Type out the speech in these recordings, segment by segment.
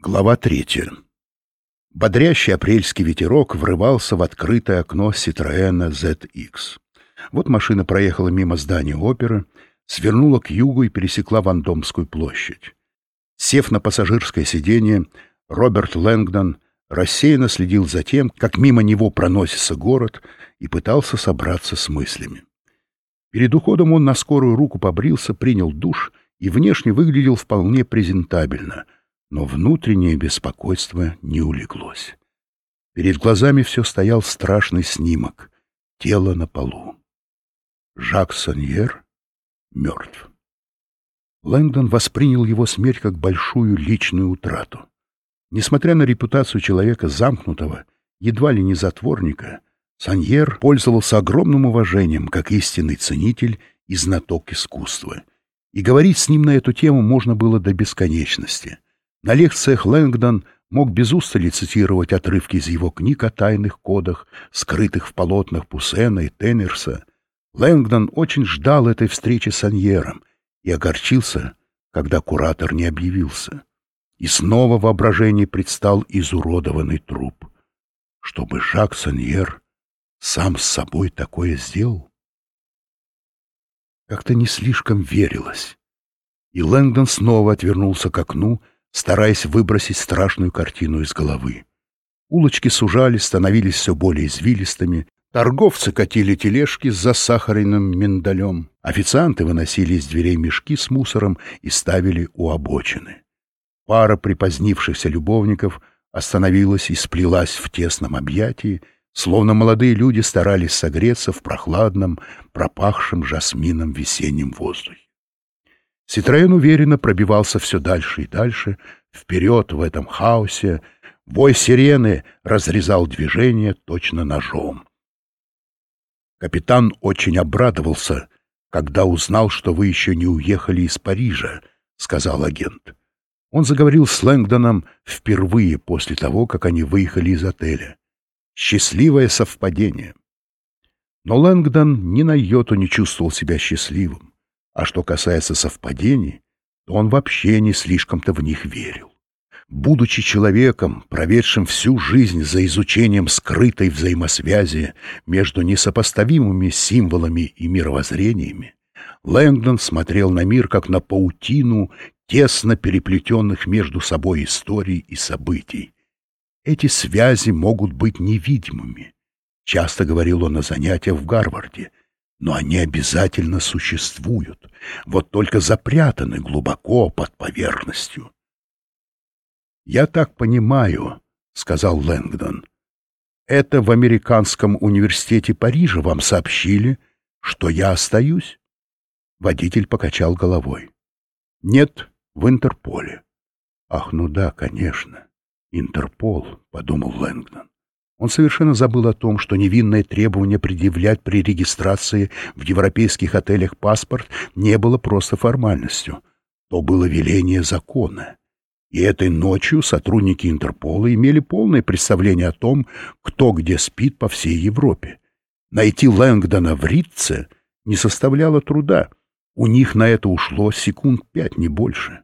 Глава третья. Бодрящий апрельский ветерок врывался в открытое окно Citroёна ZX. Вот машина проехала мимо здания оперы, свернула к югу и пересекла Вандомскую площадь. Сев на пассажирское сиденье, Роберт Лэнгдон рассеянно следил за тем, как мимо него проносится город, и пытался собраться с мыслями. Перед уходом он на скорую руку побрился, принял душ и внешне выглядел вполне презентабельно — но внутреннее беспокойство не улеглось. Перед глазами все стоял страшный снимок — тело на полу. Жак Саньер мертв. Лэнгдон воспринял его смерть как большую личную утрату. Несмотря на репутацию человека замкнутого, едва ли не затворника, Саньер пользовался огромным уважением как истинный ценитель и знаток искусства. И говорить с ним на эту тему можно было до бесконечности — на лекциях Лэнгдон мог без устали цитировать отрывки из его книг о тайных кодах, скрытых в полотнах Пуссена и Теннерса. Лэнгдон очень ждал этой встречи с Аньером и огорчился, когда куратор не объявился. И снова в воображении предстал изуродованный труп. Чтобы Жак Саньер сам с собой такое сделал? Как-то не слишком верилось. И Лэнгдон снова отвернулся к окну, стараясь выбросить страшную картину из головы. Улочки сужались, становились все более извилистыми, торговцы катили тележки с засахаренным миндалем, официанты выносили из дверей мешки с мусором и ставили у обочины. Пара припозднившихся любовников остановилась и сплелась в тесном объятии, словно молодые люди старались согреться в прохладном, пропахшем жасмином весеннем воздухе. Ситроен уверенно пробивался все дальше и дальше, вперед в этом хаосе. Бой сирены разрезал движение точно ножом. Капитан очень обрадовался, когда узнал, что вы еще не уехали из Парижа, — сказал агент. Он заговорил с Лэнгдоном впервые после того, как они выехали из отеля. Счастливое совпадение. Но Лэнгдон ни на йоту не чувствовал себя счастливым. А что касается совпадений, то он вообще не слишком-то в них верил. Будучи человеком, проведшим всю жизнь за изучением скрытой взаимосвязи между несопоставимыми символами и мировоззрениями, Лэнгдон смотрел на мир как на паутину тесно переплетенных между собой историй и событий. Эти связи могут быть невидимыми. Часто говорил он на занятиях в Гарварде, но они обязательно существуют, вот только запрятаны глубоко под поверхностью. «Я так понимаю», — сказал Лэнгдон, — «это в Американском университете Парижа вам сообщили, что я остаюсь?» Водитель покачал головой. «Нет, в Интерполе». «Ах, ну да, конечно, Интерпол», — подумал Лэнгдон. Он совершенно забыл о том, что невинное требование предъявлять при регистрации в европейских отелях паспорт не было просто формальностью. То было веление закона. И этой ночью сотрудники Интерпола имели полное представление о том, кто где спит по всей Европе. Найти Лэнгдона в Ритце не составляло труда. У них на это ушло секунд пять, не больше.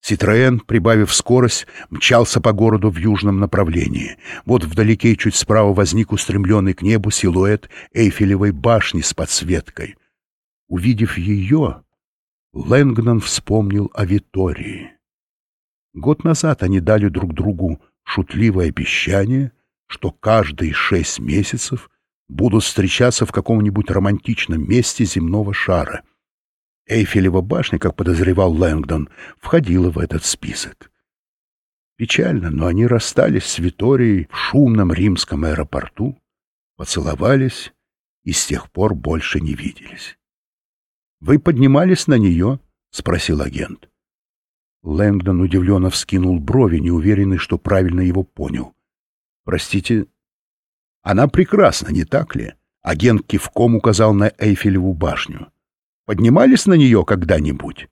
Ситроен, прибавив скорость, мчался по городу в южном направлении. Вот вдалеке чуть справа возник устремленный к небу силуэт Эйфелевой башни с подсветкой. Увидев ее, Лэнгдон вспомнил о Витории. Год назад они дали друг другу шутливое обещание, что каждые шесть месяцев будут встречаться в каком-нибудь романтичном месте земного шара — Эйфелева башня, как подозревал Лэнгдон, входила в этот список. Печально, но они расстались с Виторией в шумном римском аэропорту, поцеловались и с тех пор больше не виделись. «Вы поднимались на нее?» — спросил агент. Лэнгдон удивленно вскинул брови, неуверенный, что правильно его понял. «Простите, она прекрасна, не так ли?» Агент кивком указал на Эйфелеву башню. Поднимались на нее когда-нибудь?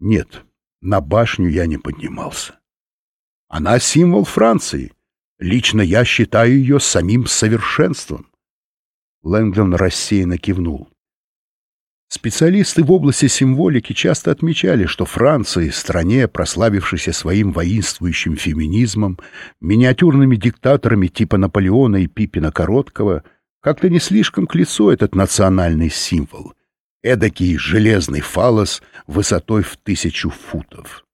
Нет, на башню я не поднимался. Она символ Франции. Лично я считаю ее самим совершенством. Лэнгдон рассеянно кивнул. Специалисты в области символики часто отмечали, что Франции, стране, прославившейся своим воинствующим феминизмом, миниатюрными диктаторами типа Наполеона и Пипина Короткого, как-то не слишком к лицу этот национальный символ. Эдакий железный фалос высотой в тысячу футов.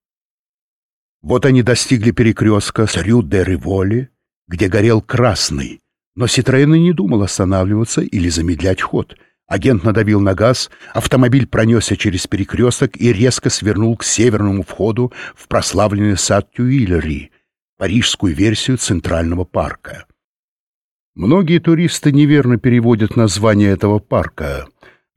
Вот они достигли перекрестка с Рю-де-Риволи, где горел красный, но Ситроен не думал останавливаться или замедлять ход — Агент надавил на газ, автомобиль пронесся через перекресток и резко свернул к северному входу в прославленный сад Тюильри, парижскую версию Центрального парка. Многие туристы неверно переводят название этого парка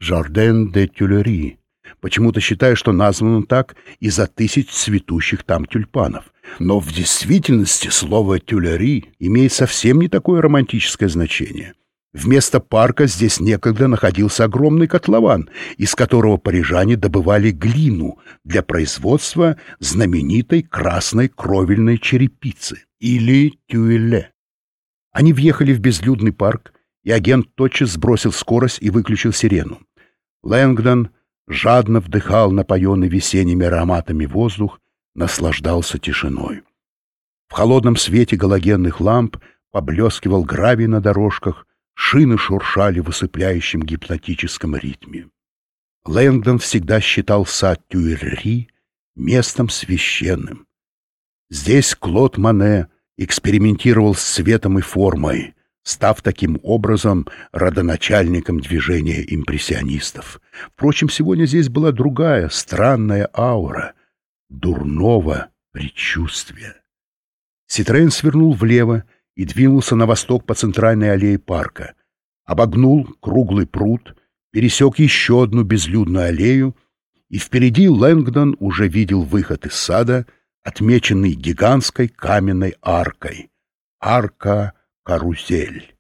«Жарден де Тюлери», почему-то считая, что назван он так из-за тысяч цветущих там тюльпанов. Но в действительности слово «тюлери» имеет совсем не такое романтическое значение. Вместо парка здесь некогда находился огромный котлован, из которого парижане добывали глину для производства знаменитой красной кровельной черепицы или тюэле. Они въехали в безлюдный парк, и агент тотчас сбросил скорость и выключил сирену. Лэнгдон жадно вдыхал напоенный весенними ароматами воздух, наслаждался тишиной. В холодном свете галогенных ламп поблескивал гравий на дорожках, Шины шуршали в усыпляющем гипнотическом ритме. Лэнгдон всегда считал сад Тюильри местом священным. Здесь Клод Мане экспериментировал с цветом и формой, став таким образом родоначальником движения импрессионистов. Впрочем, сегодня здесь была другая, странная аура дурного предчувствия. Ситроен свернул влево, и двинулся на восток по центральной аллее парка. Обогнул круглый пруд, пересек еще одну безлюдную аллею, и впереди Лэнгдон уже видел выход из сада, отмеченный гигантской каменной аркой. Арка-карусель.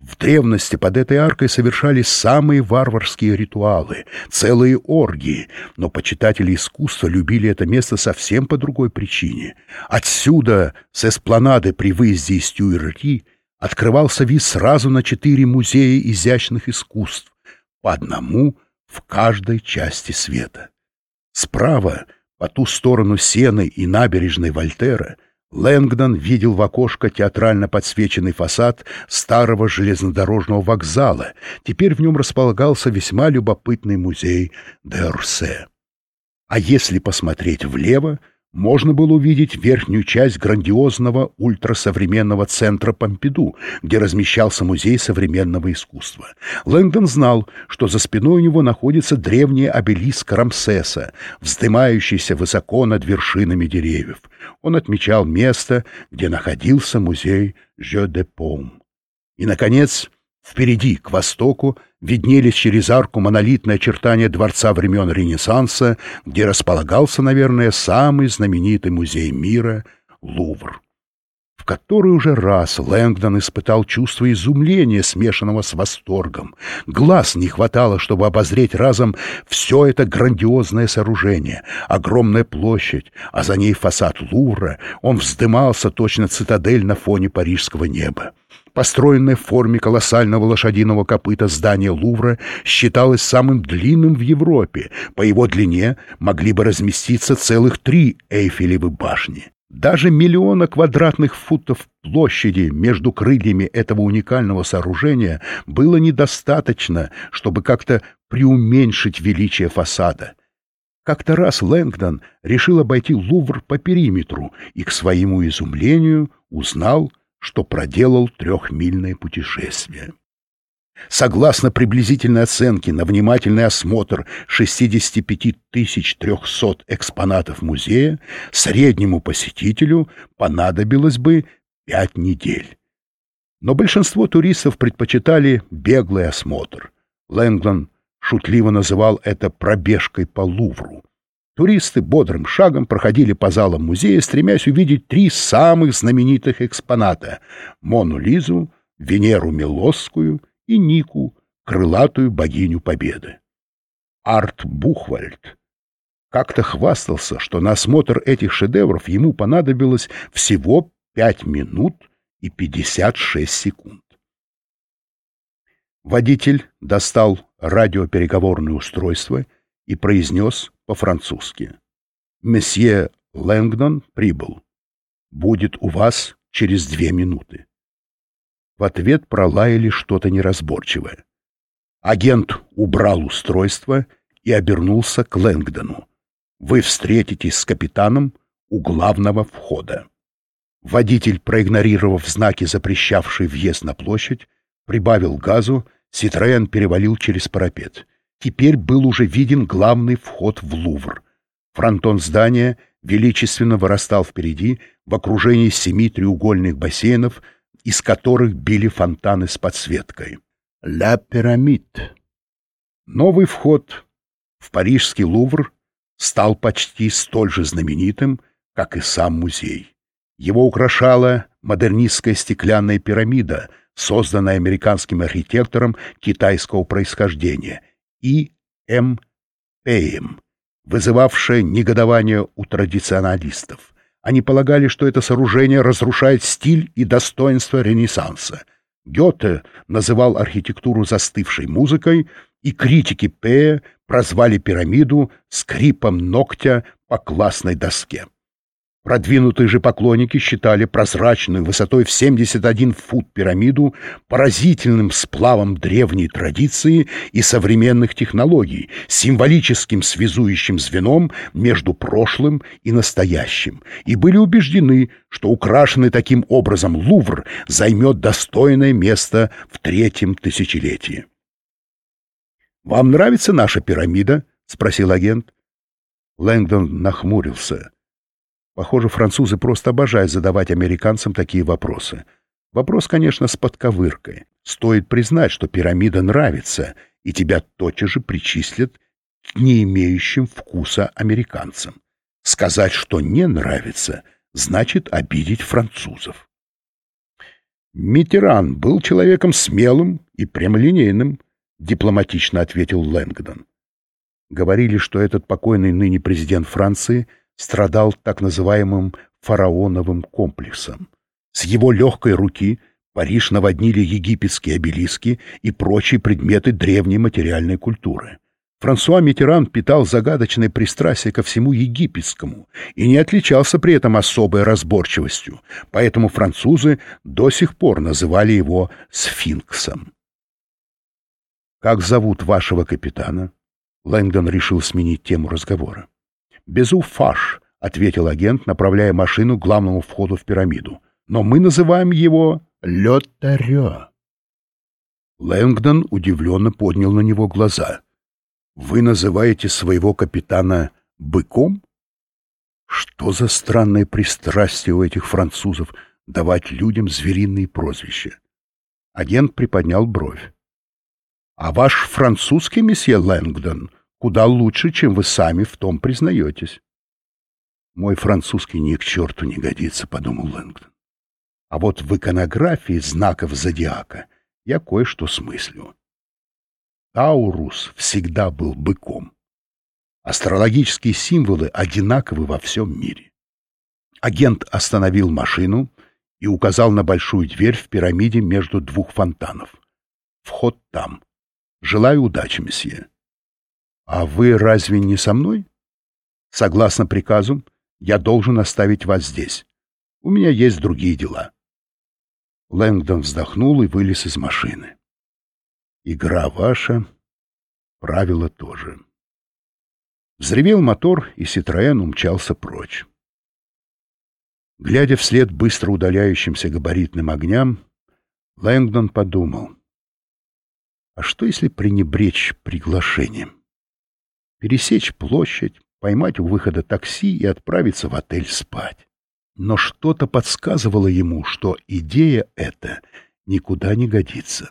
В древности под этой аркой совершались самые варварские ритуалы, целые оргии, но почитатели искусства любили это место совсем по другой причине. Отсюда, с эспланады при выезде из Тюрри, открывался вид сразу на четыре музея изящных искусств, по одному в каждой части света. Справа, по ту сторону Сены и набережной Вольтера, Лэнгдон видел в окошко театрально подсвеченный фасад старого железнодорожного вокзала. Теперь в нем располагался весьма любопытный музей Д'Орсе. А если посмотреть влево, можно было увидеть верхнюю часть грандиозного ультрасовременного центра Помпиду, где размещался музей современного искусства. Лэнгдон знал, что за спиной у него находится древний обелиск Рамсеса, вздымающийся высоко над вершинами деревьев. Он отмечал место, где находился музей Жё де Пом. И, наконец, Впереди, к востоку, виднелись через арку монолитные очертания дворца времен Ренессанса, где располагался, наверное, самый знаменитый музей мира — Лувр. В который уже раз Лэнгдон испытал чувство изумления, смешанного с восторгом. Глаз не хватало, чтобы обозреть разом все это грандиозное сооружение, огромная площадь, а за ней фасад Лувра, он вздымался точно цитадель на фоне парижского неба построенное в форме колоссального лошадиного копыта здание Лувра считалось самым длинным в Европе. По его длине могли бы разместиться целых три Эйфелевы башни. Даже миллиона квадратных футов площади между крыльями этого уникального сооружения было недостаточно, чтобы как-то преуменьшить величие фасада. Как-то раз Лэнгдон решил обойти Лувр по периметру и, к своему изумлению, узнал, что проделал трехмильное путешествие. Согласно приблизительной оценке на внимательный осмотр 65 300 экспонатов музея, среднему посетителю понадобилось бы пять недель. Но большинство туристов предпочитали беглый осмотр. Лэнглан шутливо называл это пробежкой по Лувру. Туристы бодрым шагом проходили по залам музея, стремясь увидеть три самых знаменитых экспоната — Мону Лизу, Венеру Милосскую и Нику, крылатую богиню Победы. Арт Бухвальд как-то хвастался, что на осмотр этих шедевров ему понадобилось всего пять минут и пятьдесят шесть секунд. Водитель достал радиопереговорное устройство и произнес по-французски. «Месье Лэнгдон прибыл. Будет у вас через две минуты». В ответ пролаяли что-то неразборчивое. Агент убрал устройство и обернулся к Лэнгдону. «Вы встретитесь с капитаном у главного входа». Водитель, проигнорировав знаки, запрещавшие въезд на площадь, прибавил газу, Ситроен перевалил через парапет. Теперь был уже виден главный вход в Лувр. Фронтон здания величественно вырастал впереди в окружении семи треугольных бассейнов, из которых били фонтаны с подсветкой. «Ла пирамид». Новый вход в парижский Лувр стал почти столь же знаменитым, как и сам музей. Его украшала модернистская стеклянная пирамида, созданная американским архитектором китайского происхождения И. М. Пэем, вызывавшая негодование у традиционалистов. Они полагали, что это сооружение разрушает стиль и достоинство Ренессанса. Гёте называл архитектуру застывшей музыкой, и критики Пэя прозвали пирамиду скрипом ногтя по классной доске. Продвинутые же поклонники считали прозрачную высотой в 71 фут пирамиду поразительным сплавом древней традиции и современных технологий, символическим связующим звеном между прошлым и настоящим, и были убеждены, что украшенный таким образом Лувр займет достойное место в третьем тысячелетии. «Вам нравится наша пирамида?» — спросил агент. Лэнгдон нахмурился. Похоже, французы просто обожают задавать американцам такие вопросы. Вопрос, конечно, с подковыркой. Стоит признать, что пирамида нравится, и тебя тотчас же причислят к не имеющим вкуса американцам. Сказать, что не нравится, значит обидеть французов. Митеран был человеком смелым и прямолинейным, дипломатично ответил Лэнгдон. Говорили, что этот покойный ныне президент Франции — страдал так называемым фараоновым комплексом. С его легкой руки Париж наводнили египетские обелиски и прочие предметы древней материальной культуры. Франсуа Митеран питал загадочное пристрастие ко всему египетскому и не отличался при этом особой разборчивостью, поэтому французы до сих пор называли его сфинксом. «Как зовут вашего капитана?» Лэнгдон решил сменить тему разговора. «Безу Фаш», — ответил агент, направляя машину к главному входу в пирамиду. «Но мы называем его Лётарё». Лэнгдон удивленно поднял на него глаза. «Вы называете своего капитана быком? Что за странное пристрастие у этих французов давать людям звериные прозвища?» Агент приподнял бровь. «А ваш французский, месье Лэнгдон, куда лучше, чем вы сами в том признаетесь. Мой французский ни к черту не годится, — подумал Лэнгдон. А вот в иконографии знаков зодиака я кое-что смыслю. Таурус всегда был быком. Астрологические символы одинаковы во всем мире. Агент остановил машину и указал на большую дверь в пирамиде между двух фонтанов. Вход там. Желаю удачи, месье. «А вы разве не со мной?» «Согласно приказу, я должен оставить вас здесь. У меня есть другие дела». Лэнгдон вздохнул и вылез из машины. «Игра ваша, правила тоже». Взревел мотор, и Ситроен умчался прочь. Глядя вслед быстро удаляющимся габаритным огням, Лэнгдон подумал, а что если пренебречь приглашением? Пересечь площадь, поймать у выхода такси и отправиться в отель спать. Но что-то подсказывало ему, что идея эта никуда не годится.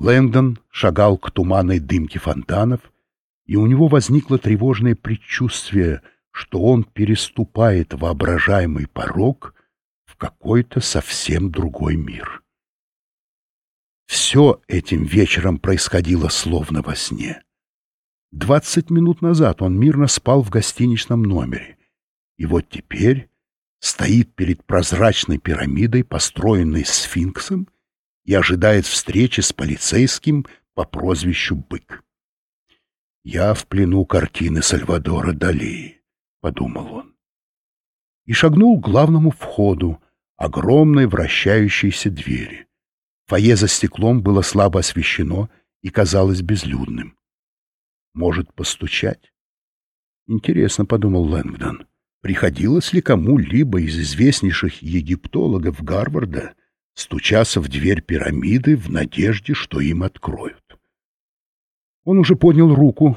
Лэндон шагал к туманной дымке фонтанов, и у него возникло тревожное предчувствие, что он переступает воображаемый порог в какой-то совсем другой мир. Все этим вечером происходило словно во сне. Двадцать минут назад он мирно спал в гостиничном номере. И вот теперь стоит перед прозрачной пирамидой, построенной сфинксом, и ожидает встречи с полицейским по прозвищу Бык. «Я в плену картины Сальвадора Дали», — подумал он. И шагнул к главному входу, огромной вращающейся двери. Фойе за стеклом было слабо освещено и казалось безлюдным. Может постучать? Интересно, — подумал Лэнгдон, — приходилось ли кому-либо из известнейших египтологов Гарварда стучаться в дверь пирамиды в надежде, что им откроют? Он уже поднял руку,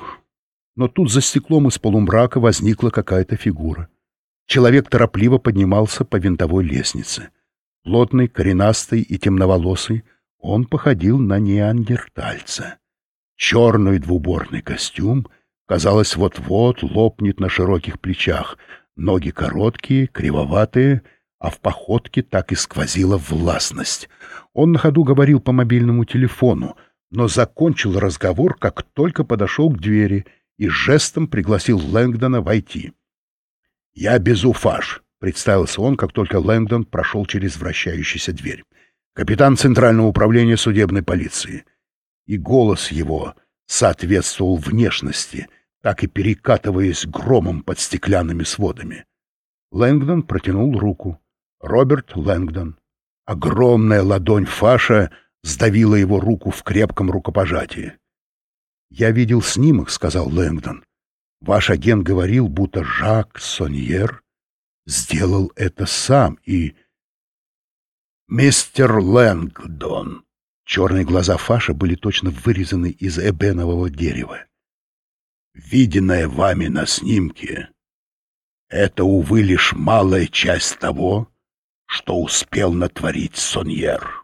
но тут за стеклом из полумрака возникла какая-то фигура. Человек торопливо поднимался по винтовой лестнице. Плотный, коренастый и темноволосый, он походил на неандертальца. Черный двуборный костюм, казалось, вот-вот лопнет на широких плечах, ноги короткие, кривоватые, а в походке так и сквозила властность. Он на ходу говорил по мобильному телефону, но закончил разговор, как только подошел к двери и жестом пригласил Лэнгдона войти. «Я Безуфаш», — представился он, как только Лэнгдон прошел через вращающуюся дверь. «Капитан Центрального управления судебной полиции». И голос его соответствовал внешности, так и перекатываясь громом под стеклянными сводами. Лэнгдон протянул руку. Роберт Лэнгдон. Огромная ладонь Фаша сдавила его руку в крепком рукопожатии. «Я видел снимок», — сказал Лэнгдон. Ваш агент говорил, будто Жак Соньер сделал это сам и... «Мистер Лэнгдон!» Черные глаза Фаша были точно вырезаны из эбенового дерева. «Виденное вами на снимке — это, увы, лишь малая часть того, что успел натворить Соньер».